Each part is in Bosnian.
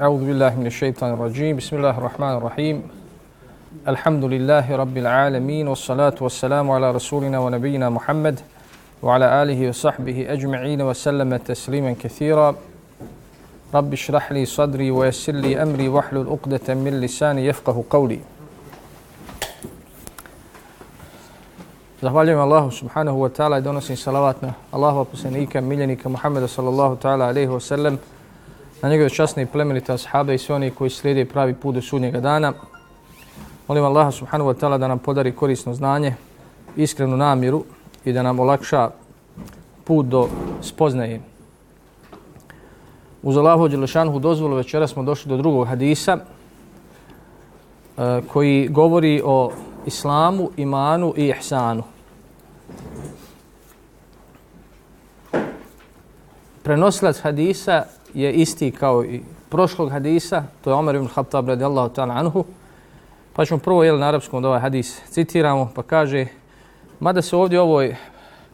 أعوذ بالله من الشيطان الرجيم. بسم الله الرحمن الرحيم. الحمد لله رب العالمين والصلاة والسلام على رسولنا ونبينا محمد وعلى آله وصحبه أجمعين وسلم تسليما كثيرا. رب اشرح لي صدري ويسر لي أمري واحلل عقدة من لساني يفقه قولي. Zahvaljujem Allahu subhanahu wa ta'ala i donosim salavat na Allahu poslanika, miljenika Muhammeda sallallahu ta'ala alaihi wa sallam, na njegove časne i plemenite ashabe i sve oni koji slijede pravi put do sudnjega dana. Molim Allaha subhanahu wa ta'ala da nam podari korisno znanje, iskrenu namjeru i da nam olakša put do spoznaje. Uz Allahu Đelešanhu dozvolu večera smo došli do drugog hadisa e, koji govori o islamu, imanu i ihsanu. Prenosilac hadisa je isti kao i prošlog hadisa, to je Omer ibn Khattab radijallahu ta'ala anhu. Pa ćemo prvo jel, na arapskom da ovaj hadis citiramo, pa kaže, mada se ovdje u ovoj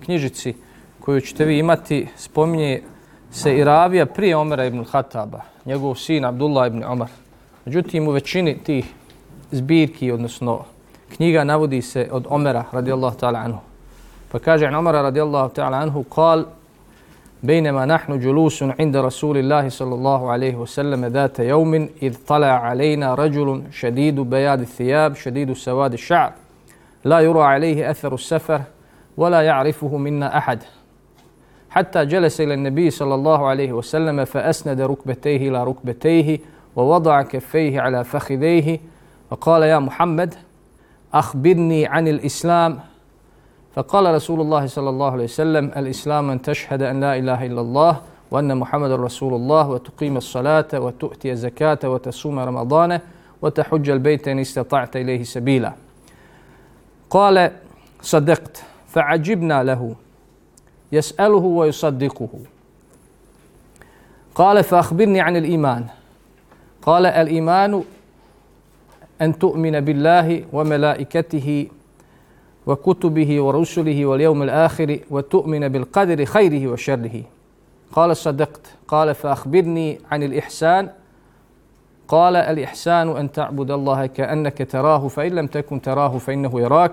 knjižici koju ćete vi imati, spominje se i ravija prije Omera ibn Khattaba, njegov sin Abdullah ibn Omar. Međutim, u većini tih zbirki, odnosno knjiga, navodi se od Omera radijallahu ta'ala anhu. Pa kaže Omera radijallahu ta'ala anhu, kal, بينما نحن جلوس عند رسول الله صلى الله عليه وسلم ذات يوم إذ طلع علينا رجل شديد بياض الثياب شديد سواد الشعر. لا يرى عليه أثر السفر ولا يعرفه منا أحد. حتى جلس إلى النبي صلى الله عليه وسلم فأسند ركبتيه إلى ركبتيه ووضع كفيه على فخذيه وقال يا محمد أخبرني عن الإسلام فقال رسول الله صلى الله عليه وسلم الإسلام أن تشهد أن لا إله إلا الله وأن محمد رسول الله وتقيم الصلاة وتؤتي الزكاة وتصوم رمضان وتحج البيت إن استطعت إليه سبيلا. قال صدقت فعجبنا له يسأله ويصدقه. قال فأخبرني عن الإيمان. قال الإيمان أن تؤمن بالله وملائكته وكتبه ورسله واليوم الآخر وتؤمن بالقدر خيره وشره. قال صدقت. قال فأخبرني عن الإحسان. قال الإحسان أن تعبد الله كأنك تراه فإن لم تكن تراه فإنه يراك.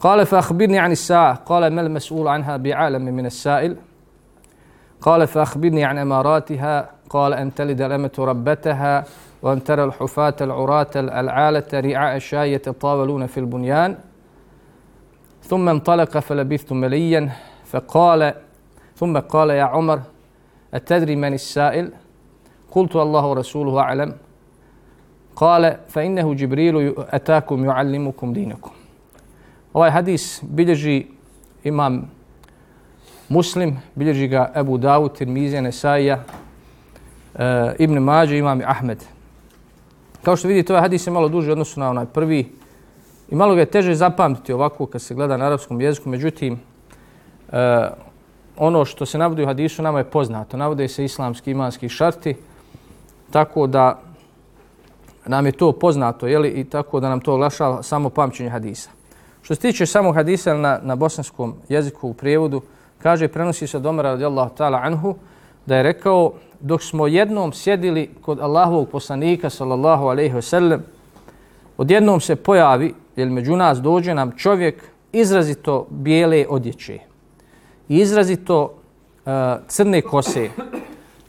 قال فأخبرني عن الساعة. قال ما المسؤول عنها بعالم من السائل؟ قال فأخبرني عن أماراتها. قال أن تلد الأمة ربتها وأن ترى الحفاة العراة العالة رعاء الشاة يتطاولون في البنيان. ثم انطلق فلبثت مليا فقال ثم قال يا عمر أتدري من السائل قلت الله ورسوله أعلم قال فإنه جبريل أتاكم يعلمكم دينكم ovaj hadis bilježi imam muslim, bilježi ga Ebu Dawud, Tirmizija, Nesaija, e, Ibn Mađe, imam Ahmed. Kao što vidite, ovaj hadis je malo duži odnosu na onaj prvi I malo ga je teže zapamtiti ovako kad se gleda na arapskom jeziku, međutim, e, ono što se navodi u hadisu nama je poznato. Navode se islamski imanski šarti, tako da nam je to poznato jeli, i tako da nam to oglašava samo pamćenje hadisa. Što se tiče samog hadisa na, na bosanskom jeziku u prijevodu, kaže, prenosi se od Omara radijallahu ta'ala anhu, da je rekao, dok smo jednom sjedili kod Allahovog poslanika, sallallahu alaihi wa sallam, odjednom se pojavi jer među nas dođe nam čovjek izrazito bijele odjeće i izrazito uh, crne kose.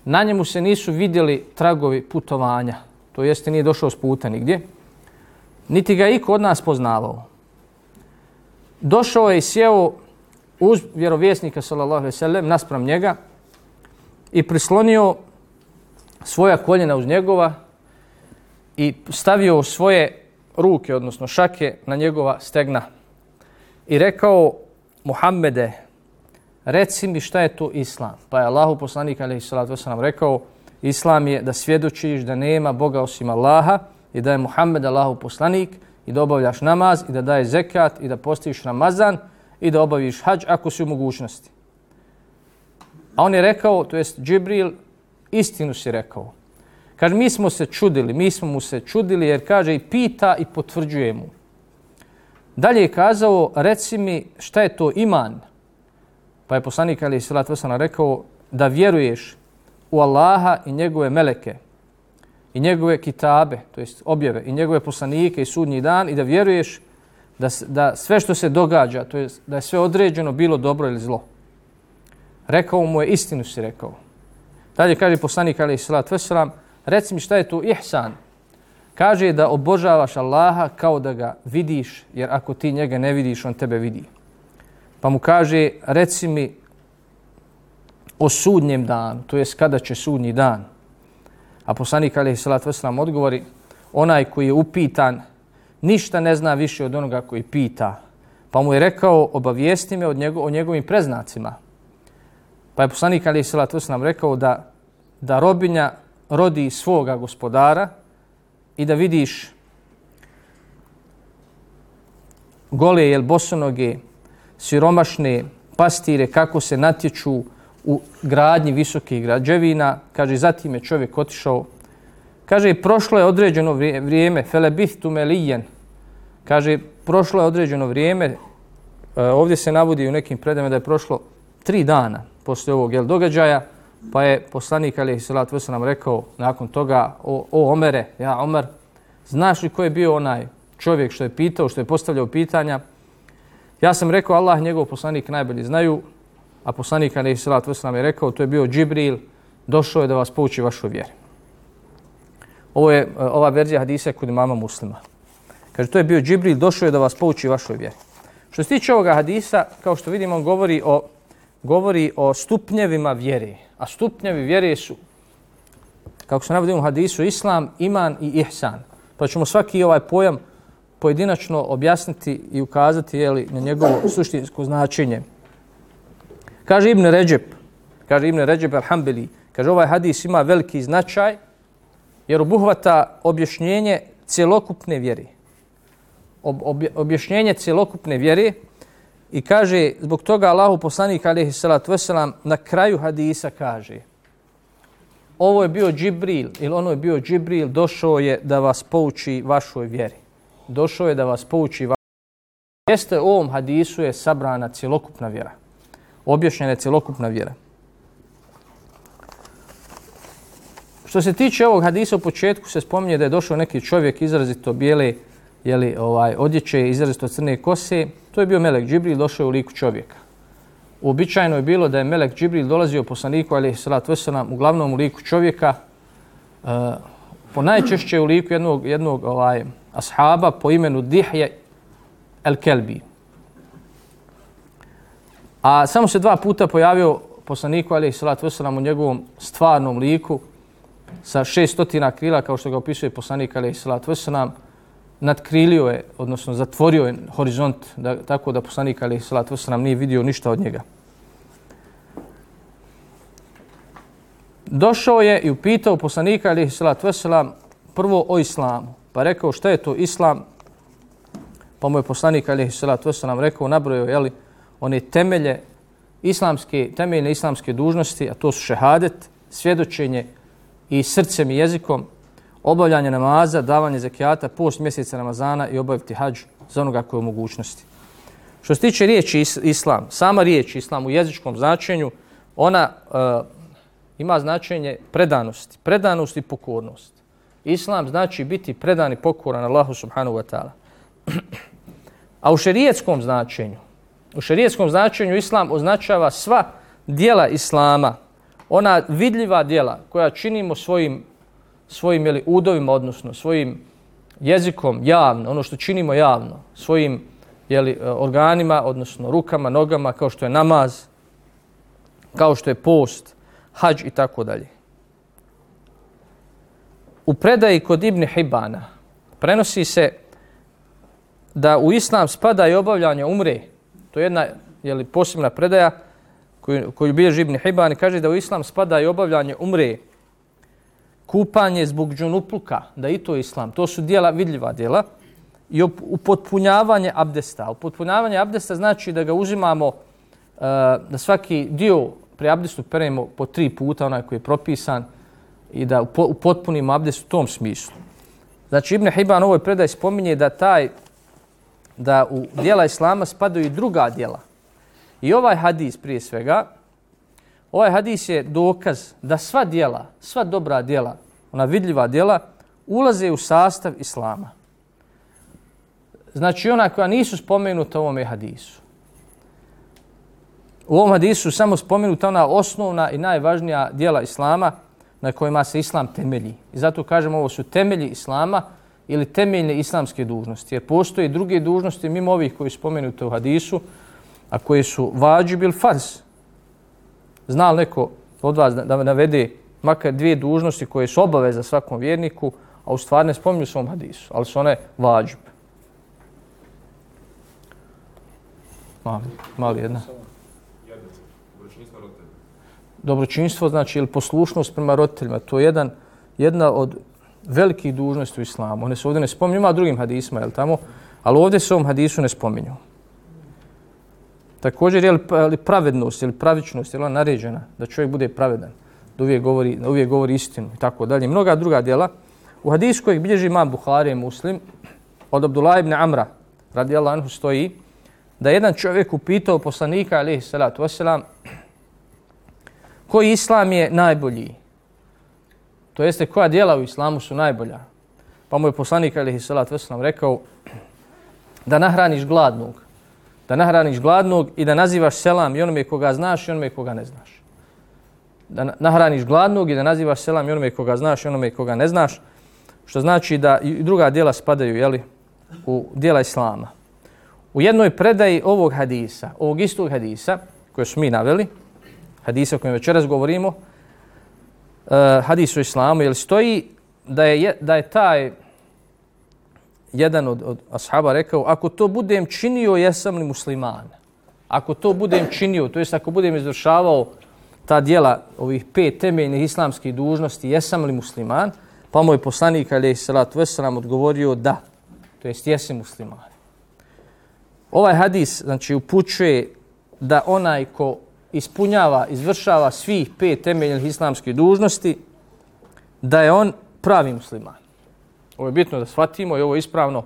Na njemu se nisu vidjeli tragovi putovanja, to jeste nije došao s puta nigdje, niti ga iko od nas poznavao. Došao je i sjeo uz vjerovjesnika sallallahu alejhi ve sellem naspram njega i prislonio svoja koljena uz njegova i stavio svoje ruke, odnosno šake, na njegova stegna. I rekao, Muhammede, reci mi šta je to Islam. Pa je Allahu poslanik, ali salatu wasalam, rekao, Islam je da svjedočiš da nema Boga osim Allaha i da je Muhammed Allahu poslanik i da obavljaš namaz i da daje zekat i da postiš Ramazan i da obaviš hađ ako si u mogućnosti. A on je rekao, to jest Džibril, istinu si rekao. Kaže, mi smo se čudili, mi smo mu se čudili jer kaže i pita i potvrđuje mu. Dalje je kazao, reci mi šta je to iman. Pa je poslanik Ali Salat Vesana rekao da vjeruješ u Allaha i njegove meleke i njegove kitabe, to jest objave, i njegove poslanike i sudnji dan i da vjeruješ da, da sve što se događa, to jest da je sve određeno bilo dobro ili zlo. Rekao mu je, istinu si rekao. Dalje kaže poslanik Ali salatu wasalam, reci mi šta je to ihsan. Kaže da obožavaš Allaha kao da ga vidiš, jer ako ti njega ne vidiš, on tebe vidi. Pa mu kaže, reci mi o sudnjem danu, to jest kada će sudnji dan. A poslanik alaihi salatu wasalam odgovori, onaj koji je upitan, ništa ne zna više od onoga koji pita. Pa mu je rekao, obavijesti me od njego, o njegovim preznacima. Pa je poslanik alaihi Salatu nam rekao da, da robinja rodi svoga gospodara i da vidiš gole jel bosonoge, siromašne pastire kako se natječu u gradnji visokih građevina. Kaže, zatim je čovjek otišao. Kaže, prošlo je određeno vrijeme, felebihtu melijen. Kaže, prošlo je određeno vrijeme, e, ovdje se navodi u nekim predama da je prošlo tri dana posle ovog jel, događaja, pa je poslanik alaihi Salat Vesa nam rekao nakon toga, o, o Omere, ja Omer, znaš li ko je bio onaj čovjek što je pitao, što je postavljao pitanja? Ja sam rekao, Allah njegov poslanik najbolji znaju, a poslanik alaihi Salat Vesa nam je rekao, to je bio Džibril, došao je da vas pouči vašu vjeru. Ovo je ova verzija hadisa kod imama muslima. Kaže, to je bio Džibril, došao je da vas pouči vašoj vjeri. Što se tiče ovoga hadisa, kao što vidimo, on govori o govori o stupnjevima vjere. A stupnjevi vjere su, kako se navodimo u hadisu, islam, iman i ihsan. Pa ćemo svaki ovaj pojam pojedinačno objasniti i ukazati jeli, na njegovo suštinsko značenje. Kaže Ibn Ređep, kaže Ibn Ređep al-Hambeli, kaže ovaj hadis ima veliki značaj jer obuhvata objašnjenje cjelokupne vjere. Ob, ob, objašnjenje cjelokupne vjere I kaže, zbog toga Allahu poslanik alaihi salatu wasalam na kraju hadisa kaže ovo je bio Džibril ili ono je bio Džibril, došao je da vas pouči vašoj vjeri. Došao je da vas pouči vašoj vjeri. Jeste u ovom hadisu je sabrana cjelokupna vjera. Objašnjena je cjelokupna vjera. Što se tiče ovog hadisa u početku se spominje da je došao neki čovjek izrazito bijele jeli, ovaj, odjeće izrazito crne kose, to je bio Melek Džibril, došao u liku čovjeka. Uobičajeno je bilo da je Melek Džibril dolazio poslaniku, ali salat veselam, uglavnom u liku čovjeka, uh, po najčešće u liku jednog, jednog ovaj, ashaba po imenu Dihje El Kelbi. A samo se dva puta pojavio poslaniku, ali salat veselam, u njegovom stvarnom liku sa šestotina krila, kao što ga opisuje poslanik, ali salat veselam, nadkrilio je, odnosno zatvorio je horizont da, tako da poslanik Ali salatu Veselam nije vidio ništa od njega. Došao je i upitao poslanika Ali salatu Veselam prvo o islamu. Pa rekao šta je to islam? Pa mu je poslanik Ali salatu Veselam rekao, nabrojio je li, one temelje islamske, temeljne islamske dužnosti, a to su šehadet, svjedočenje i srcem i jezikom, obavljanje namaza, davanje zekijata, post mjeseca Ramazana i obaviti hađ za onoga koje je u mogućnosti. Što se tiče riječi islam, sama riječ islam u jezičkom značenju, ona e, ima značenje predanosti, predanost i pokornost. Islam znači biti predan i pokoran Allahu subhanahu wa ta'ala. A u šerijetskom značenju, u šerijetskom značenju islam označava sva dijela islama, ona vidljiva dijela koja činimo svojim svojim jeli, udovima, odnosno svojim jezikom javno, ono što činimo javno, svojim jeli, e, organima, odnosno rukama, nogama, kao što je namaz, kao što je post, hađ i tako dalje. U predaji kod Ibn Hibana prenosi se da u islam spada i obavljanje umre. To je jedna jeli, posebna predaja koju, koju bilježi Ibn Hiban i kaže da u islam spada i obavljanje umre kupanje zbog džunupluka, da i to je islam. To su dijela, vidljiva dijela. I upotpunjavanje abdesta. Upotpunjavanje abdesta znači da ga uzimamo, e, da svaki dio pri abdestu peremo po tri puta, onaj koji je propisan, i da upotpunimo abdest u tom smislu. Znači Ibn Hibban ovoj predaj spominje da taj da u dijela islama spadaju i druga dijela. I ovaj hadis prije svega Ovaj hadis je dokaz da sva dijela, sva dobra dijela ona vidljiva djela, ulaze u sastav Islama. Znači ona koja nisu spomenuta u ovome hadisu. U ovom hadisu samo spomenuta ona osnovna i najvažnija dijela Islama na kojima se Islam temelji. I zato kažemo ovo su temelji Islama ili temeljne islamske dužnosti. Jer postoje druge dužnosti mimo ovih koji su spomenute u hadisu, a koje su vađib ili farz. Zna li neko od vas da, navede makar dvije dužnosti koje su obaveza svakom vjerniku, a u stvari ne spominju svom hadisu, ali su one vađib. Mali, mali jedna. Dobročinstvo znači ili poslušnost prema roditeljima, to je jedan, jedna od velikih dužnosti u islamu. One se ovdje ne spominju, ima drugim hadisma, jel tamo? Ali ovdje se ovom hadisu ne spominju. Također je li pravednost ili pravičnost, je li ona naređena da čovjek bude pravedan, da uvijek govori, da uvijek govori istinu i tako dalje. Mnoga druga djela. U hadisu kojeg bilježi imam Buhari muslim, od Abdullah ibn Amra, radi anhu, stoji da jedan čovjek upitao poslanika, alaihi salatu wasalam, koji islam je najbolji? To jeste koja djela u islamu su najbolja? Pa mu je poslanik, alaihi salatu wasalam, rekao da nahraniš gladnog, da nahraniš gladnog i da nazivaš selam i onome koga znaš i onome koga ne znaš. Da nahraniš gladnog i da nazivaš selam i onome koga znaš i onome koga ne znaš, što znači da i druga djela spadaju jeli, u djela Islama. U jednoj predaji ovog hadisa, ovog istog hadisa, koje su mi naveli, hadisa o kojem večeras govorimo, uh, hadis o Islamu, jel stoji da je, da je taj jedan od, od ashaba rekao, ako to budem činio, jesam li musliman? Ako to budem činio, to jest ako budem izvršavao ta dijela ovih pet temeljnih islamskih dužnosti, jesam li musliman? Pa moj poslanik, ali je salatu veselam, odgovorio da. To jest, jesi musliman. Ovaj hadis, znači, upućuje da onaj ko ispunjava, izvršava svih pet temeljnih islamskih dužnosti, da je on pravi musliman. Ovo je bitno da shvatimo i ovo je ispravno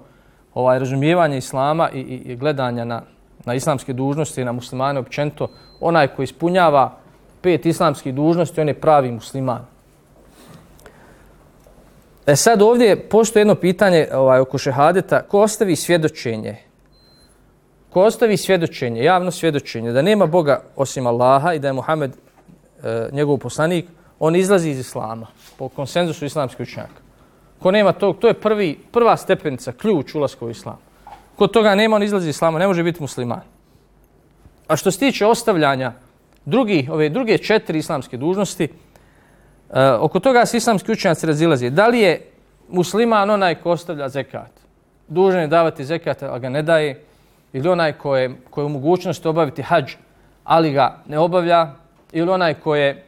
ovaj razumijevanje islama i, i, i gledanja na, na islamske dužnosti i na muslimane općento. Onaj koji ispunjava pet islamskih dužnosti, on je pravi musliman. E sad ovdje postoje jedno pitanje ovaj, oko šehadeta. Ko ostavi svjedočenje? Ko ostavi svjedočenje, javno svjedočenje, da nema Boga osim Allaha i da je Muhammed e, njegov poslanik, on izlazi iz Islama po konsenzusu islamskih učenjaka. Ko nema tog, to je prvi, prva stepenica, ključ ulaska u islam. Ko toga nema, on izlazi iz islama, ne može biti musliman. A što se tiče ostavljanja drugi, ove druge četiri islamske dužnosti, uh, oko toga se islamski učenjaci razilazi. Da li je musliman onaj ko ostavlja zekat? Dužan je davati zekat, ali ga ne daje. Ili onaj ko je, ko je u mogućnosti obaviti hađ, ali ga ne obavlja. Ili onaj ko je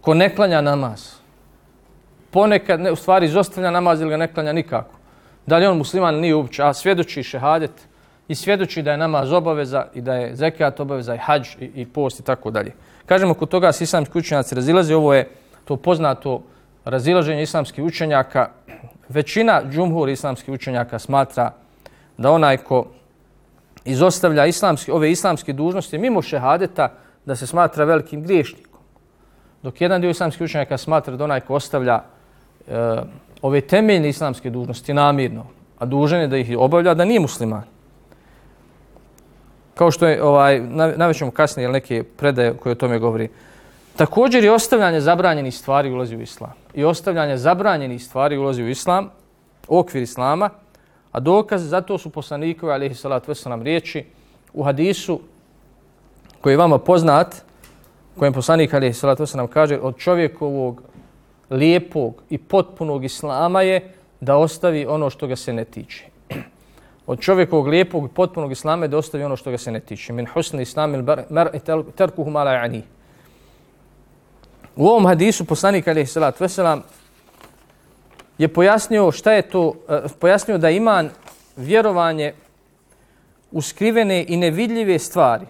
ko ne klanja namaz ponekad, ne, u stvari, izostavlja namaz ili ga ne klanja nikako. Da li on musliman nije uopće, a svjedoči šehadet i svjedoči da je namaz obaveza i da je zekat obaveza i hađ i, i post i tako dalje. Kažemo, kod toga se islamski učenjaci razilaze, ovo je to poznato razilaženje islamskih učenjaka. Većina džumhur islamskih učenjaka smatra da onaj ko izostavlja islamski, ove islamske dužnosti mimo šehadeta, da se smatra velikim griješnikom. Dok jedan dio islamskih učenjaka smatra da onaj ko ostavlja e, ove temeljne islamske dužnosti namirno, a dužan je da ih obavlja, da nije musliman. Kao što je, ovaj, navećemo kasnije neke predaje koje o tome govori. Također je ostavljanje zabranjenih stvari ulazi u islam. I ostavljanje zabranjenih stvari ulazi u islam, u okvir islama, a dokaz za to su poslanikove, alihi salatu wasalam, riječi u hadisu koji je vama poznat, kojem poslanik, alihi salatu wasalam, kaže od čovjekovog lijepog i potpunog islama je da ostavi ono što ga se ne tiče. Od čovjekovog lijepog i potpunog islama je da ostavi ono što ga se ne tiče. Min husni islam il mar terkuhu mala ani. U ovom hadisu poslanik alaihi salatu veselam je pojasnio šta je to, eh, pojasnio da iman vjerovanje u skrivene i nevidljive stvari,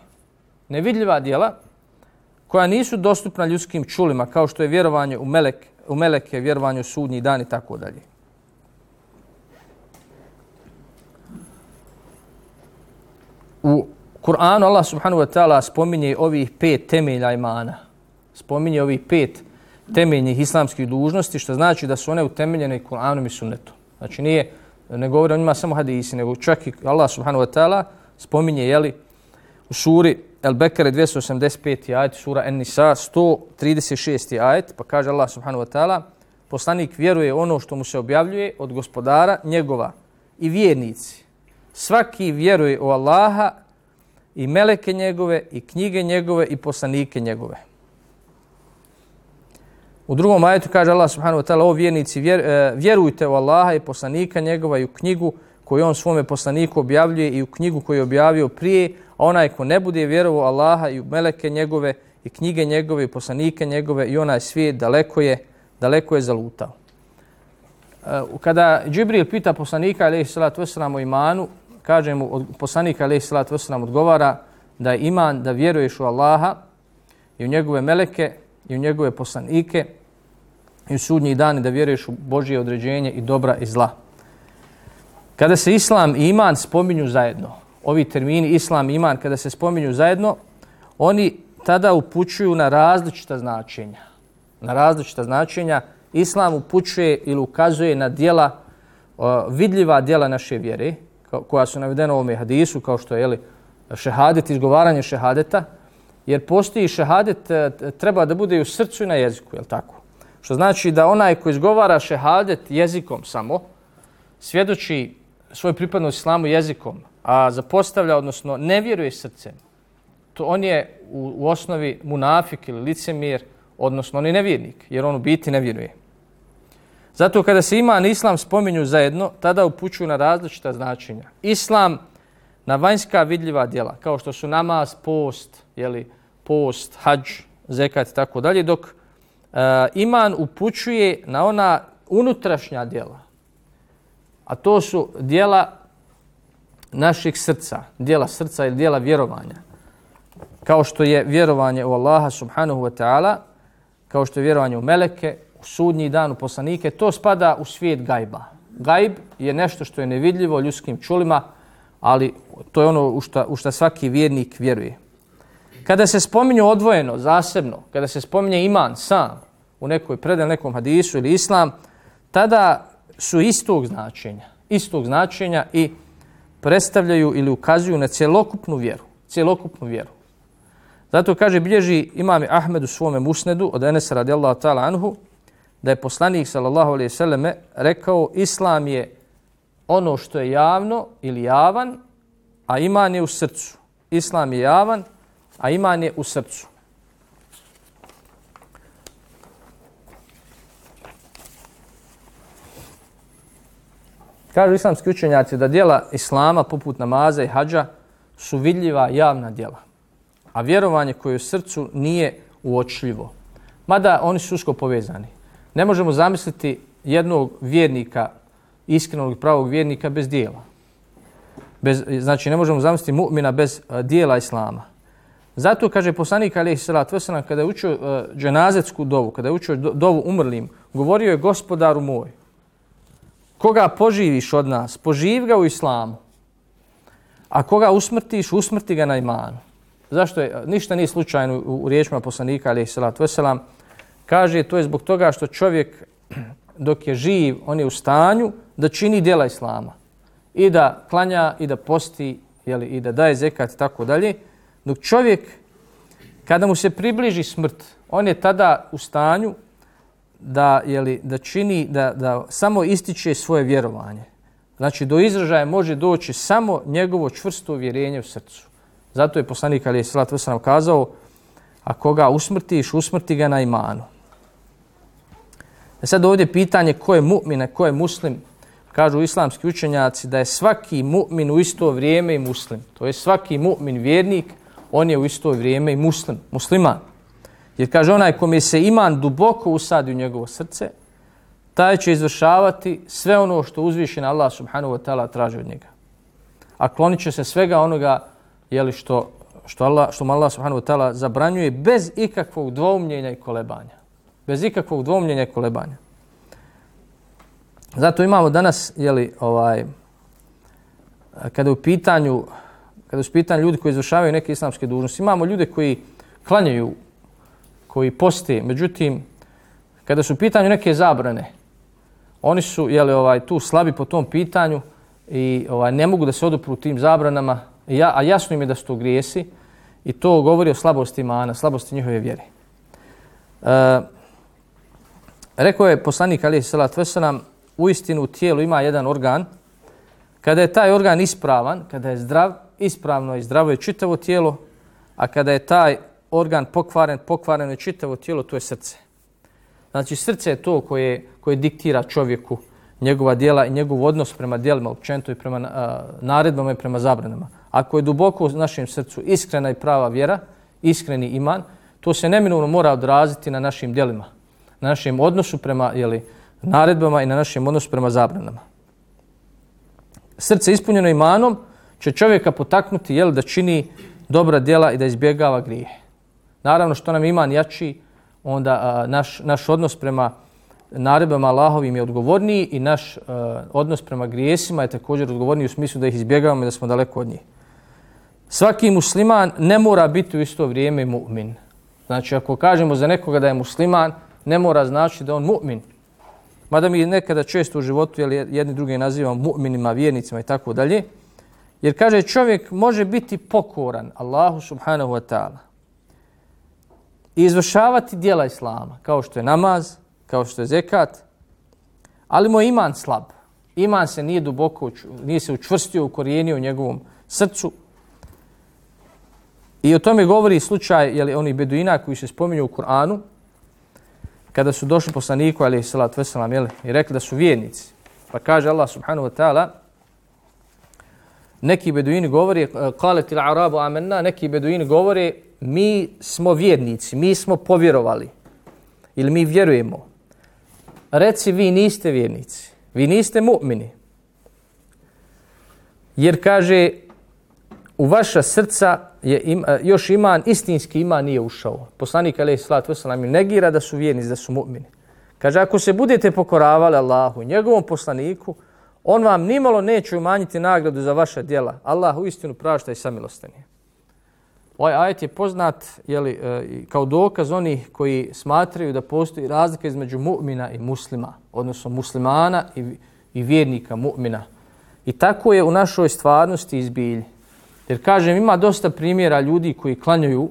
nevidljiva dijela, koja nisu dostupna ljudskim čulima, kao što je vjerovanje u meleke, u meleke, vjerovanju, sudnji dan i tako dalje. U Kur'anu Allah subhanahu wa ta'ala spominje ovih pet temelja imana. Spominje ovih pet temeljnih islamskih dužnosti, što znači da su one utemeljene Kur'anom i sunnetom. Znači nije, ne govori o njima samo hadisi, nego čak i Allah subhanahu wa ta'ala spominje, jeli, u suri El Bekare 285. ajet, sura En Nisa 136. ajet, pa kaže Allah subhanahu wa ta'ala, poslanik vjeruje ono što mu se objavljuje od gospodara njegova i vjernici. Svaki vjeruje u Allaha i meleke njegove i knjige njegove i poslanike njegove. U drugom ajetu kaže Allah subhanahu wa ta'ala, o vjernici, vjer, e, vjerujte u Allaha i poslanika njegova i u knjigu koju on svome poslaniku objavljuje i u knjigu koju je objavio prije, onaj ko ne bude vjerovao Allaha i u meleke njegove i knjige njegove i poslanike njegove i onaj svijet daleko je, daleko je zalutao. E, kada Džibril pita poslanika alaihi salatu wasalam o imanu, kaže mu, poslanik poslanika alaihi salatu wasalam odgovara da je iman da vjeruješ u Allaha i u njegove meleke i u njegove poslanike i u sudnji dani da vjeruješ u Božje određenje i dobra i zla. Kada se islam i iman spominju zajedno, ovi termini islam i iman kada se spominju zajedno, oni tada upućuju na različita značenja. Na različita značenja islam upućuje ili ukazuje na dijela, vidljiva dijela naše vjere, koja su navedena u ovom hadisu, kao što je jeli, šehadet, izgovaranje šehadeta, jer postoji šehadet, e, treba da bude u srcu i na jeziku, je tako? Što znači da onaj koji izgovara šehadet jezikom samo, svjedoči svoj pripadnost islamu jezikom, a zapostavlja, odnosno ne vjeruje srcem, to on je u, u osnovi munafik ili licemir, odnosno on je nevjernik, jer on u biti ne vjeruje. Zato kada se iman i islam spominju zajedno, tada upućuju na različita značenja. Islam na vanjska vidljiva djela, kao što su namaz, post, jeli, post, hađ, zekat i tako dalje, dok e, iman upućuje na ona unutrašnja djela. A to su djela naših srca, djela srca ili djela vjerovanja. Kao što je vjerovanje u Allaha subhanahu wa ta'ala, kao što je vjerovanje u meleke, u sudnji dan, u poslanike, to spada u svijet gajba. Gajb je nešto što je nevidljivo ljudskim čulima, ali to je ono u što, u što svaki vjernik vjeruje. Kada se spominje odvojeno, zasebno, kada se spominje iman sam u nekoj predel, nekom hadisu ili islam, tada su istog značenja. Istog značenja i predstavljaju ili ukazuju na cjelokupnu vjeru. Cjelokupnu vjeru. Zato kaže, bilježi imam Ahmed u svome musnedu od Enesa radijallahu ta'ala anhu, da je poslanik sallallahu alejhi ve selleme rekao islam je ono što je javno ili javan, a iman je u srcu. Islam je javan, a iman je u srcu. Kažu islamski učenjaci da dijela islama poput namaza i hađa su vidljiva javna dijela. A vjerovanje koje u srcu nije uočljivo. Mada oni su usko povezani. Ne možemo zamisliti jednog vjernika, iskrenog i pravog vjernika bez dijela. Bez, znači ne možemo zamisliti mu'mina bez uh, dijela islama. Zato kaže poslanik alejhi salatu vesselam kada je učio uh, dženazetsku dovu, kada je učio dovu umrlim, govorio je gospodaru moj. Koga poživiš od nas, poživ ga u islamu. A koga usmrtiš, usmrti ga na imanu. Zašto je ništa nije slučajno u, u riječima poslanika alejhi salatu veselam. Kaže to je zbog toga što čovjek dok je živ, on je u stanju da čini djela islama. I da klanja, i da posti, jeli, i da daje zekat i tako dalje. Dok čovjek, kada mu se približi smrt, on je tada u stanju da, jeli, da čini, da, da samo ističe svoje vjerovanje. Znači, do izražaja može doći samo njegovo čvrsto uvjerenje u srcu. Zato je poslanik Ali Salat Vesanam kazao, a koga usmrtiš, usmrti ga na imanu. E sad ovdje pitanje ko je mu'min, ko je muslim. Kažu islamski učenjaci da je svaki mu'min u isto vrijeme i muslim. To je svaki mu'min vjernik, on je u isto vrijeme i muslim, musliman. Jer kaže onaj kome se iman duboko usadi u njegovo srce, taj će izvršavati sve ono što uzvišen Allah subhanahu wa ta'ala traži od njega. A klonit će se svega onoga jeli, što, što, Allah, što Allah subhanahu wa ta'ala zabranjuje bez ikakvog dvoumljenja i kolebanja bez ikakvog dvoumljenja i kolebanja. Zato imamo danas, jeli, ovaj, kada u pitanju, kada su pitanju ljudi koji izvršavaju neke islamske dužnosti, imamo ljude koji klanjaju, koji posti, međutim, kada su pitanju neke zabrane, oni su jeli, ovaj, tu slabi po tom pitanju i ovaj, ne mogu da se odupru tim zabranama, ja, a jasno im je da su to grijesi i to govori o slabosti imana, slabosti njihove vjere. E, rekao je poslanik Ali Salat Veselam, u istinu u tijelu ima jedan organ, kada je taj organ ispravan, kada je zdrav, ispravno i zdravo je čitavo tijelo, a kada je taj organ pokvaren, pokvareno je čitavo tijelo, to je srce. Znači srce je to koje, koje diktira čovjeku njegova dijela i njegov odnos prema dijelima općenito i prema a, naredbama i prema zabranama. Ako je duboko u našem srcu iskrena i prava vjera, iskreni iman, to se neminovno mora odraziti na našim dijelima, na našem odnosu prema jeli, naredbama i na našem odnosu prema zabranama. Srce ispunjeno imanom će čovjeka potaknuti jel, da čini dobra djela i da izbjegava grijehe. Naravno što nam iman jači, onda a, naš, naš odnos prema naredbama Allahovim je odgovorniji i naš a, odnos prema grijesima je također odgovorniji u smislu da ih izbjegavamo i da smo daleko od njih. Svaki musliman ne mora biti u isto vrijeme mu'min. Znači, ako kažemo za nekoga da je musliman, ne mora znači da on mu'min. Mada mi nekada često u životu jel, jedni druge nazivamo mu'minima, vjernicima i tako dalje. Jer kaže čovjek može biti pokoran Allahu subhanahu wa ta'ala i izvršavati dijela Islama, kao što je namaz, kao što je zekat, ali moj iman slab. Iman se nije duboko, nije se učvrstio, ukorijenio u njegovom srcu. I o tome govori slučaj jeli, onih beduina koji se spominju u Kur'anu, kada su došli poslaniku, ali salat veselam, jeli, i rekli da su vjernici. Pa kaže Allah subhanahu wa ta'ala, neki beduini govori, kaleti arabu amenna, neki beduini govori, mi smo vjernici, mi smo povjerovali ili mi vjerujemo. Reci vi niste vjernici, vi niste mu'mini. Jer kaže, u vaša srca je im, e, još iman, istinski iman nije ušao. Poslanik alaih salatu wasalam negira da su vjernici, da su mu'mini. Kaže, ako se budete pokoravali Allahu, njegovom poslaniku, on vam nimalo neće umanjiti nagradu za vaša djela. Allah u istinu prašta i samilostanje. Ovaj ajet je poznat jeli, e, kao dokaz onih koji smatraju da postoji razlika između mu'mina i muslima, odnosno muslimana i, i vjernika mu'mina. I tako je u našoj stvarnosti izbilj. Jer kažem, ima dosta primjera ljudi koji klanjaju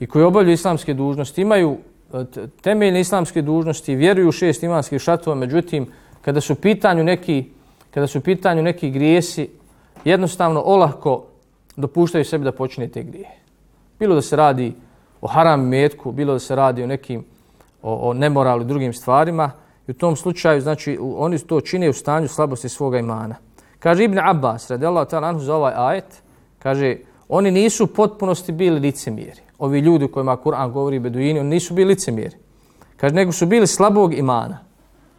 i koji obavljaju islamske dužnosti, imaju e, temeljne islamske dužnosti, vjeruju u šest imanskih šatova, međutim, kada su pitanju neki, kada su pitanju neki grijesi, jednostavno olahko dopuštaju sebi da počine te grije. Bilo da se radi o haram metku, bilo da se radi o nekim o, o nemoralu i drugim stvarima. I u tom slučaju, znači, oni to čine u stanju slabosti svoga imana. Kaže Ibn Abbas, radi Allah ta'ala anhu za ovaj ajet, kaže, oni nisu potpunosti bili licemjeri. Ovi ljudi kojima Kur'an govori beduini, oni nisu bili licemjeri. Kaže, nego su bili slabog imana.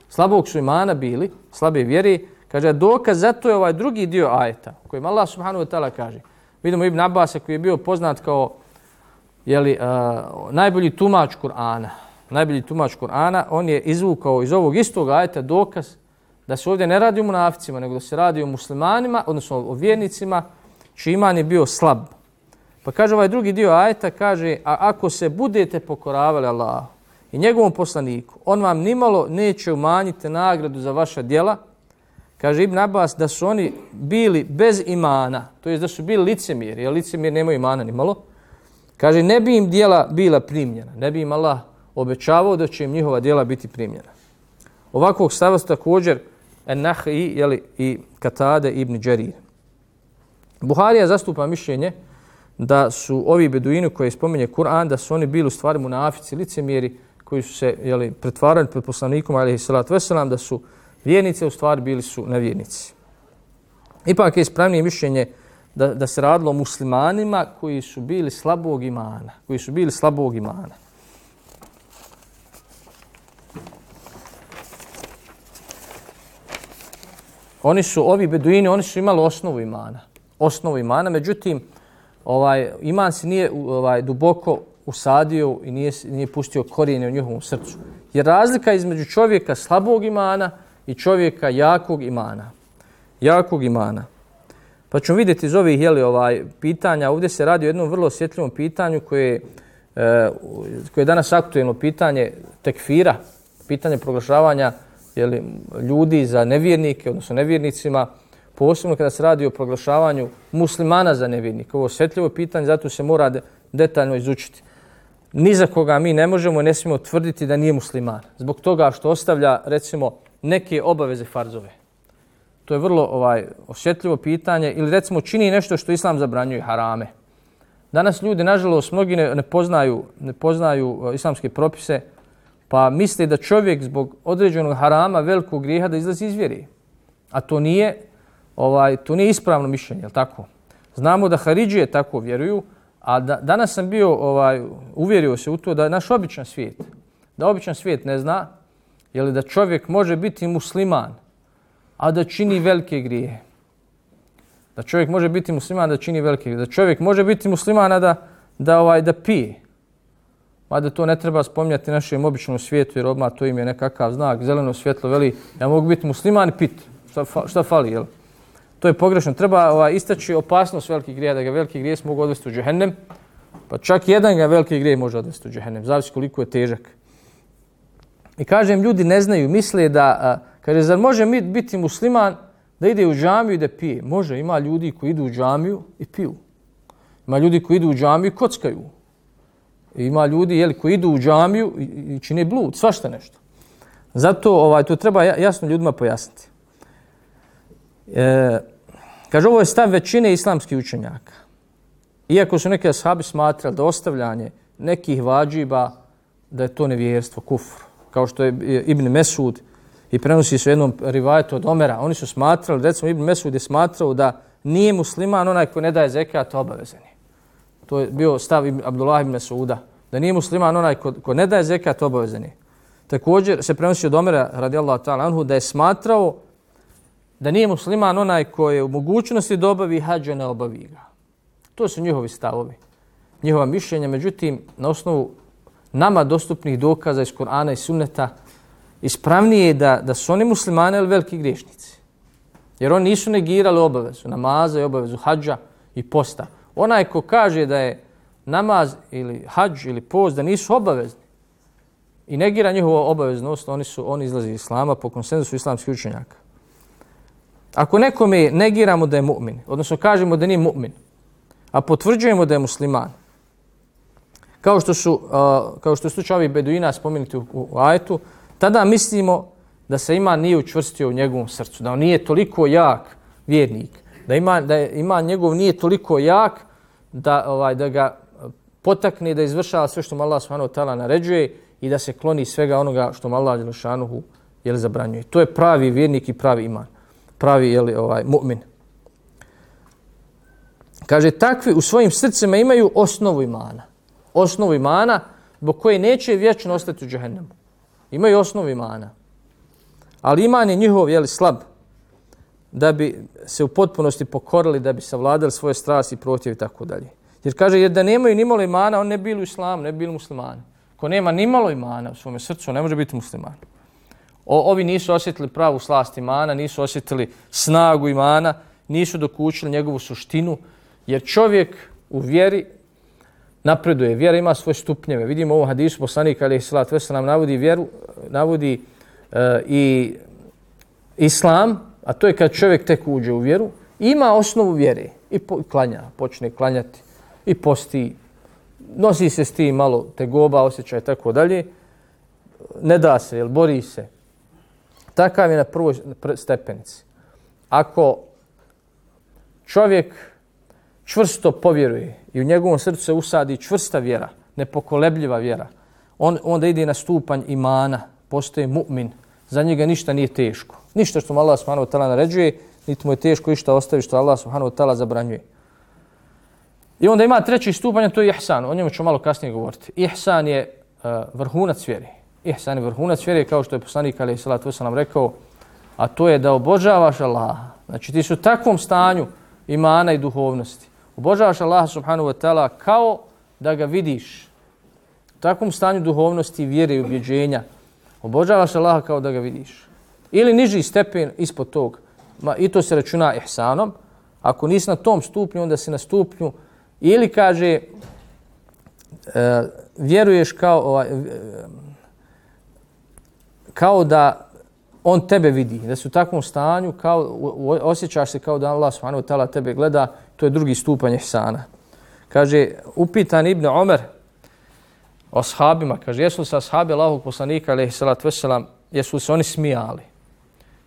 Slabog su imana bili, slabe vjeri. Kaže, dokaz zato je ovaj drugi dio ajeta, kojim Allah subhanahu wa ta'ala kaže. Vidimo Ibn Abbas koji je bio poznat kao jeli, uh, najbolji tumač Kur'ana, najbolji tumač Kur'ana, on je izvukao iz ovog istog ajeta dokaz da se ovdje ne radi o munaficima, nego da se radi o muslimanima, odnosno o vjernicima, čiji iman je bio slab. Pa kaže ovaj drugi dio ajeta, kaže, a ako se budete pokoravali Allahu i njegovom poslaniku, on vam nimalo neće umanjiti nagradu za vaša djela, kaže Ibn Abbas da su oni bili bez imana, to je da su bili licemiri, jer licemiri nemaju imana ni malo, Kaže, ne bi im dijela bila primljena. Ne bi im Allah obećavao da će im njihova dijela biti primljena. Ovakvog stava su također Nahi jeli, i Katade ibn Đerir. Buharija zastupa mišljenje da su ovi beduini koji spominje Kur'an, da su oni bili u stvari munafici, licemjeri koji su se jeli, pretvarali pred poslanikom, ali salatu veselam, da su vjernice, u stvari bili su nevjernici. Ipak je ispravnije mišljenje da, da se radilo o muslimanima koji su bili slabog imana. Koji su bili slabog imana. Oni su, ovi beduini, oni su imali osnovu imana. Osnovu imana, međutim, ovaj, iman se nije ovaj, duboko usadio i nije, nije pustio korijene u njihovom srcu. Jer razlika između čovjeka slabog imana i čovjeka jakog imana. Jakog imana. Pa ćemo vidjeti iz ovih jeli, ovaj, pitanja. Ovdje se radi o jednom vrlo osjetljivom pitanju koje, e, koje je danas aktuelno pitanje tekfira Pitanje proglašavanja jeli, ljudi za nevjernike, odnosno nevjernicima, posebno kada se radi o proglašavanju muslimana za nevjernike. Ovo osjetljivo pitanje, zato se mora detaljno izučiti. Ni za koga mi ne možemo i ne smijemo tvrditi da nije musliman. Zbog toga što ostavlja, recimo, neke obaveze farzove. To je vrlo ovaj osjetljivo pitanje. Ili recimo čini nešto što islam zabranjuje harame. Danas ljudi, nažalost, mnogi ne, ne, poznaju, ne poznaju uh, islamske propise, pa misle da čovjek zbog određenog harama, velikog grijeha, da izlazi iz vjeri. A to nije, ovaj, to nije ispravno mišljenje, je tako? Znamo da Haridžije tako vjeruju, a da, danas sam bio, ovaj, uvjerio se u to da je naš običan svijet, da običan svijet ne zna, je li da čovjek može biti musliman, a da čini velike grije. Da čovjek može biti musliman da čini velike grije. Da čovjek može biti musliman da, da, ovaj, da pije. Mada to ne treba spominjati našem običnom svijetu, jer odmah to im je nekakav znak, zeleno svjetlo, veli, ja mogu biti musliman i pit. Šta, fa, šta fali, jel? To je pogrešno. Treba ovaj, istaći opasnost velikih grija, da ga veliki grije mogu odvesti u džehennem. Pa čak jedan ga veliki grije može odvesti u džehennem. Zavisi koliko je težak. I kažem, ljudi ne znaju, misle da, a, kaže, zar može biti musliman da ide u džamiju i da pije? Može, ima ljudi koji idu u džamiju i piju. Ima ljudi koji idu u džamiju i kockaju. I ima ljudi jeli, koji idu u džamiju i čine blud, svašta nešto. Zato ovaj, to treba jasno ljudima pojasniti. E, kaže, ovo je stav većine islamskih učenjaka. Iako su neke ashabi smatrali da ostavljanje nekih vađiba da je to nevjerstvo, kufr. Kao što je Ibn Mesud i prenosi se u jednom rivajetu od Omera. Oni su smatrali, recimo Ibn Mesud je smatrao da nije musliman onaj ko ne daje zekat obavezan je. To je bio stav Abdullah ibn Mesuda. Da nije musliman onaj ko, ko ne daje zekat obavezan je. Također se prenosi od Omera radijallahu ta'ala anhu da je smatrao da nije musliman onaj ko je u mogućnosti da obavi hađa ne obavi ga. To su njihovi stavovi, njihova mišljenja. Međutim, na osnovu nama dostupnih dokaza iz Korana i Sunneta, ispravnije je da, da su oni muslimani ili veliki griješnici. Jer oni nisu negirali obavezu namaza i obavezu hađa i posta. Onaj ko kaže da je namaz ili hađ ili post da nisu obavezni i negira njihovu obaveznost, oni, su, oni izlazi iz islama po konsenzusu islamskih učenjaka. Ako nekome negiramo da je mu'min, odnosno kažemo da nije mu'min, a potvrđujemo da je musliman, kao što su, uh, kao što su slučavi Beduina spomenuti u, u, u ajetu, tada mislimo da se ima nije učvrstio u njegovom srcu, da on nije toliko jak vjernik, da ima, da je, ima njegov nije toliko jak da, ovaj, da ga potakne da izvršava sve što Allah subhanahu ta'ala naređuje i da se kloni svega onoga što Allah Đelešanuhu jel, zabranjuje. To je pravi vjernik i pravi iman. Pravi jel, ovaj, mu'min. Kaže, takvi u svojim srcima imaju osnovu imana. Osnovu imana zbog koje neće vječno ostati u džahennemu. Imaju osnovu imana. Ali iman je njihov jeli, slab da bi se u potpunosti pokorili, da bi savladali svoje strasti, protiv i tako dalje. Jer kaže, jer da nemaju ni malo imana, on ne bili u islamu, ne bili muslimani. Ko nema ni malo imana u svom srcu, ne može biti musliman. O, ovi nisu osjetili pravu slast imana, nisu osjetili snagu imana, nisu dokučili njegovu suštinu, jer čovjek u vjeri napreduje. Vjera ima svoje stupnjeve. Vidimo ovo hadisu poslanika, ali salat vese nam navodi vjeru, navodi e, i islam, a to je kad čovjek tek uđe u vjeru, ima osnovu vjere i po, klanja, počne klanjati i posti, nosi se s tim malo tegoba, osjećaj i tako dalje, ne da se, jel, bori se. Takav je na prvoj stepenici. Ako čovjek čvrsto povjeruje i u njegovom srcu se usadi čvrsta vjera, nepokolebljiva vjera, on onda ide na stupanj imana, postoje mu'min, za njega ništa nije teško. Ništa što mu Allah subhanahu wa ta'ala naređuje, niti mu je teško išta ostavi što Allah subhanahu wa ta'ala zabranjuje. I onda ima treći stupanj, to je ihsan. O njemu ću malo kasnije govoriti. Ihsan je uh, vrhunac vjeri. Ihsan je vrhunac vjeri, kao što je poslanik Ali Salatu nam rekao, a to je da obožavaš Allaha. Znači ti su u takvom stanju imana i duhovnosti. Obožavaš Allaha subhanahu wa ta'ala kao da ga vidiš. U takvom stanju duhovnosti, vjere i ubjeđenja. Obožavaš Allaha kao da ga vidiš. Ili niži stepen ispod tog. Ma, I to se računa ihsanom. Ako nisi na tom stupnju, onda si na stupnju Ili kaže, e, vjeruješ kao, ovaj, e, kao da on tebe vidi, da si u takvom stanju, kao, osjećaš se kao da Allah subhanahu wa ta'ala tebe gleda, to je drugi stupanj ihsana. Kaže, upitan Ibn Omer o sahabima, kaže, jesu li sa sahabi Allahog poslanika, alaihi salatu veselam, jesu li se oni smijali?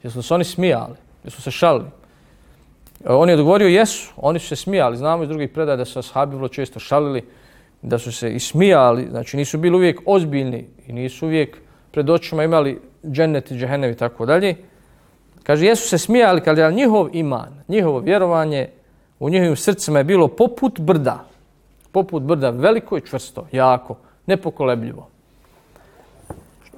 Jesu li se oni smijali? Jesu se šalili? E, on je odgovorio, jesu, oni su se smijali. Znamo iz drugih predaja da su sahabi vrlo često šalili, da su se i smijali, znači nisu bili uvijek ozbiljni i nisu uvijek pred očima imali džennet i džehennem i tako dalje. Kaže, jesu se smijali, kada njihov iman, njihovo vjerovanje u njihovim srcima je bilo poput brda. Poput brda, veliko i čvrsto, jako, nepokolebljivo.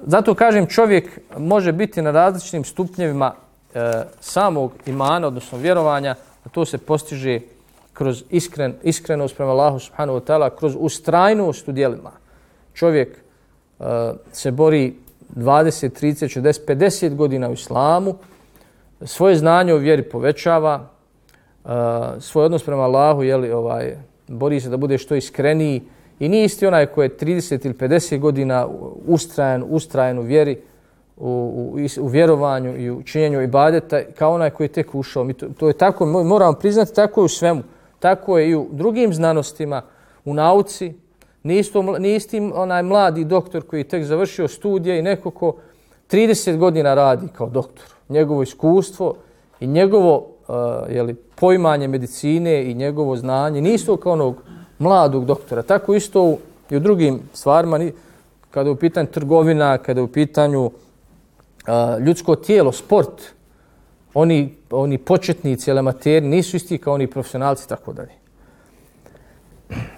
Zato kažem, čovjek može biti na različitim stupnjevima e, samog imana, odnosno vjerovanja, a to se postiže kroz iskren, iskrenost prema Allahu subhanahu wa ta'ala, kroz ustrajnost u dijelima. Čovjek e, se bori 20, 30, 40, 50 godina u islamu, svoje znanje o vjeri povećava, uh, svoj odnos prema Allahu, jeli, ovaj, bori se da bude što iskreniji i nije isti onaj koji je 30 ili 50 godina ustrajan, ustrajan u vjeri, u, u, u vjerovanju i u činjenju ibadeta, kao onaj koji je tek ušao. Mi to, to je tako, moramo priznati, tako je u svemu. Tako je i u drugim znanostima, u nauci. Nije isti onaj mladi doktor koji je tek završio studije i neko ko 30 godina radi kao doktor. Njegovo iskustvo i njegovo jeli, poimanje medicine i njegovo znanje nije isto kao onog mladog doktora. Tako isto u, i u drugim stvarima, kada je u pitanju trgovina, kada je u pitanju uh, ljudsko tijelo, sport, oni, oni početnici, elemateri, nisu isti kao oni profesionalci, tako dalje.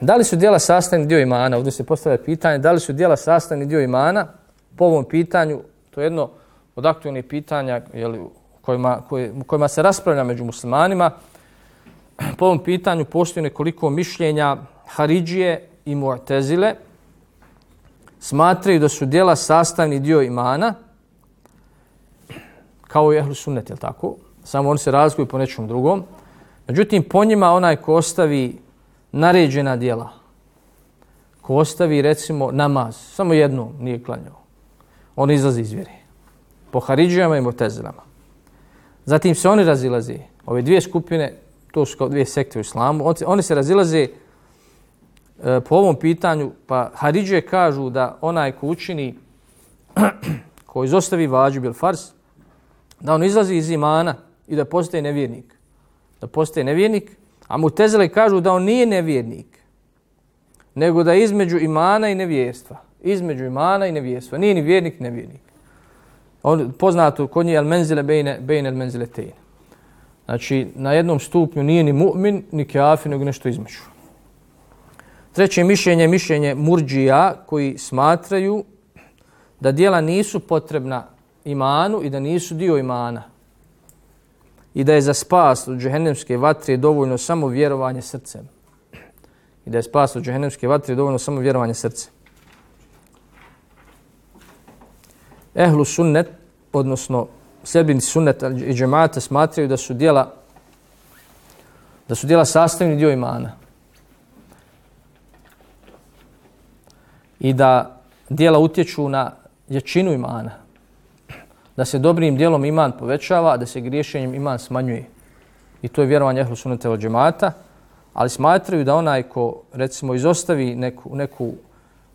Da li su dijela sastavni dio imana? Ovdje se postavlja pitanje, da li su dijela sastavni dio imana? Po ovom pitanju, to je jedno od aktualnih pitanja jeli, kojima, koje, kojima se raspravlja među muslimanima. Po ovom pitanju postoji nekoliko mišljenja Haridžije i Mu'tezile. Smatraju da su dijela sastavni dio imana, kao i ehlu sunnet, je tako? Samo oni se razlikuju po nečom drugom. Međutim, po njima onaj ko ostavi naređena dijela, ko ostavi, recimo, namaz, samo jednu nije klanjao, on izlazi iz vjere. Po Haridžijama i Mutezilama. Zatim se oni razilaze. Ove dvije skupine, to su kao dvije sekte u islamu, oni se razilaze e, po ovom pitanju, pa Haridžije kažu da onaj ko učini, ko izostavi vađu bil fars, da on izlazi iz imana i da postaje nevjernik. Da postaje nevjernik, a mu tezele kažu da on nije nevjernik, nego da je između imana i nevjerstva. Između imana i nevjerstva. Nije ni vjernik, nevjernik. On poznato kod nje al-menzile bejne, bejne al-menzile tejne. Znači, na jednom stupnju nije ni mu'min, ni keafi, nego nešto između. Treće mišljenje, mišljenje murđija koji smatraju da dijela nisu potrebna imanu i da nisu dio imana. I da je za spas od džehennemske vatre dovoljno samo vjerovanje srcem. I da je spas od džehennemske vatre dovoljno samo vjerovanje srcem. Ehlu sunnet, odnosno sebini sunnet i džemata smatraju da su dijela da su dijela sastavni dio imana. I da dijela utječu na jačinu imana da se dobrim dijelom iman povećava, da se griješenjem iman smanjuje. I to je vjerovanje ehlu sunata od džemata, ali smatraju da onaj ko, recimo, izostavi neku, neku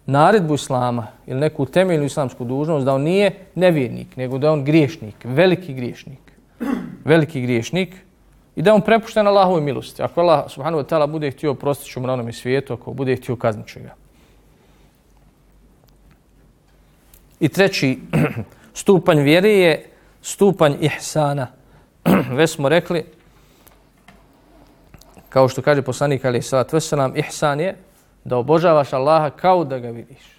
naredbu islama ili neku temeljnu islamsku dužnost, da on nije nevjernik, nego da je on griješnik, veliki griješnik. Veliki griješnik i da on prepušten Allahove milosti. Ako Allah subhanahu wa ta'ala bude htio prostit ću mu na onome svijetu, ako bude htio kaznit ga. I treći stupanj vjere je stupanj ihsana. Već smo rekli, kao što kaže poslanik Ali Salat Veselam, ihsan je da obožavaš Allaha kao da ga vidiš.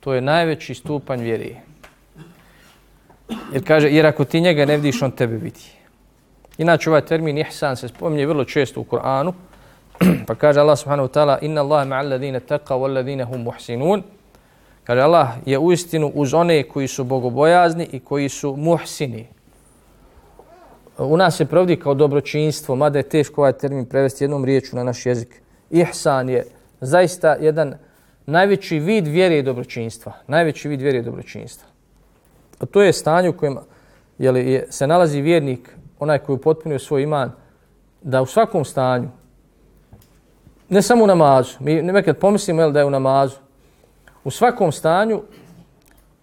To je najveći stupanj vjere. Jer kaže, jer ako ti njega ne vidiš, on tebe vidi. Inače, ovaj termin ihsan se spominje vrlo često u Kur'anu. pa kaže Allah subhanahu wa ta'ala, inna Allah ma'al ladine taqa wal ladine hum muhsinun. Kaže Allah je u istinu uz one koji su bogobojazni i koji su muhsini. U nas se provodi kao dobročinstvo, mada je teško ovaj termin prevesti jednom riječu na naš jezik. Ihsan je zaista jedan najveći vid vjere i dobročinstva. Najveći vid vjere i dobročinstva. A to je stanje u kojem jeli, je, se nalazi vjernik, onaj koji upotpunio svoj iman, da u svakom stanju, ne samo u namazu, mi nekad pomislimo jel, da je u namazu, u svakom stanju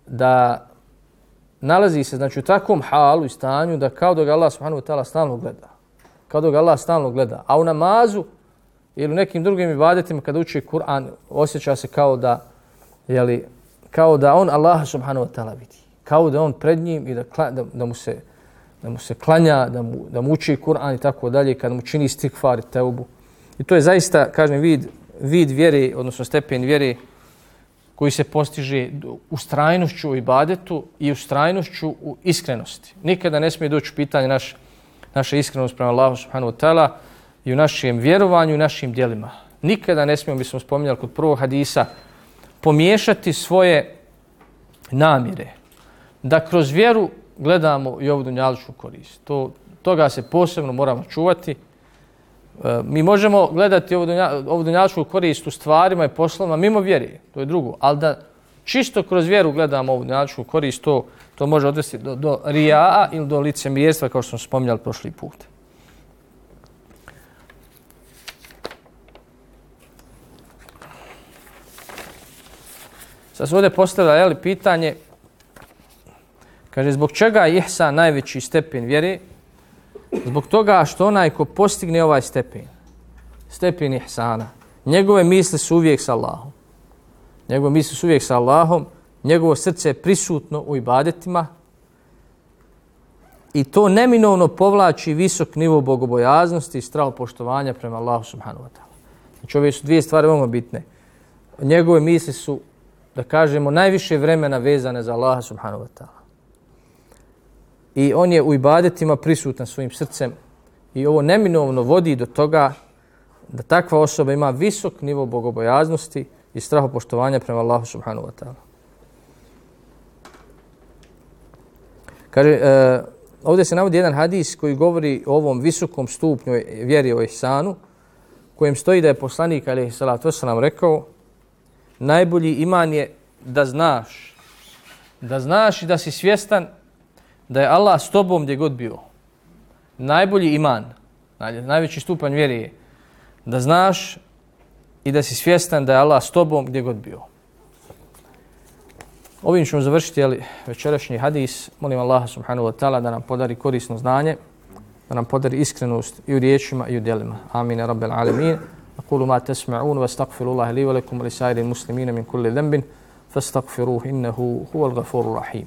da nalazi se znači, u takvom halu i stanju da kao da ga Allah subhanahu wa ta'ala stalno gleda. Kao da ga Allah stalno gleda. A u namazu ili u nekim drugim ibadetima kada uči Kur'an osjeća se kao da, jeli, kao da on Allah subhanahu wa ta'ala vidi. Kao da on pred njim i da, da, da mu se da mu se klanja, da mu, da mu uči Kur'an i tako dalje, kada mu čini stikfar i teubu. I to je zaista, kažem, vid, vid vjere, odnosno stepen vjere koji se postiže u strajnošću u ibadetu i u strajnošću u iskrenosti. Nikada ne smije doći u pitanje naš, naša iskrenost prema Allahu subhanahu wa ta'ala i u našem vjerovanju i našim dijelima. Nikada ne smijemo, bismo spominjali kod prvog hadisa, pomiješati svoje namire. Da kroz vjeru gledamo i ovu dunjaličku korist. To, toga se posebno moramo čuvati. E, mi možemo gledati ovu, dunja, ovu dunjaličku korist u stvarima i poslovima mimo vjeri, to je drugo. Ali da čisto kroz vjeru gledamo ovu dunjaličku korist, to, to može odvesti do, do rijaa ili do lice mjestva, kao što smo spominjali prošli put. Sad se ovdje postavlja jeli, pitanje, kaže, zbog čega je ihsan najveći stepen vjere? Zbog toga što onaj ko postigne ovaj stepen, stepen ihsana, njegove misli su uvijek sa Allahom. Njegove misli su uvijek sa Allahom, njegovo srce je prisutno u ibadetima i to neminovno povlači visok nivo bogobojaznosti i strah poštovanja prema Allahu subhanahu wa ta'ala. Znači ove su dvije stvari veoma bitne. Njegove misli su, da kažemo, najviše vremena vezane za Allaha subhanahu wa ta'ala i on je u ibadetima prisutan svojim srcem i ovo neminovno vodi do toga da takva osoba ima visok nivo bogobojaznosti i strahopoštovanja prema Allahu subhanahu wa ta'ala. Kaže, e, ovdje se navodi jedan hadis koji govori o ovom visokom stupnju vjeri o ihsanu, kojem stoji da je poslanik, ali salatu wasalam, rekao, najbolji iman je da znaš, da znaš i da si svjestan da je Allah s tobom gdje god bio. Najbolji iman, najveći stupanj vjeri je da znaš i da si svjestan da je Allah s tobom gdje god bio. Ovim ćemo završiti ali, večerašnji hadis. Molim Allaha subhanahu wa ta'ala da nam podari korisno znanje, da nam podari iskrenost i u riječima i u djelima. Amin. Rabbel alamin. أقول ما تسمعون واستغفر الله لي ولكم ولسائر المسلمين من كل ذنب فاستغفروه إنه هو الغفور الرحيم.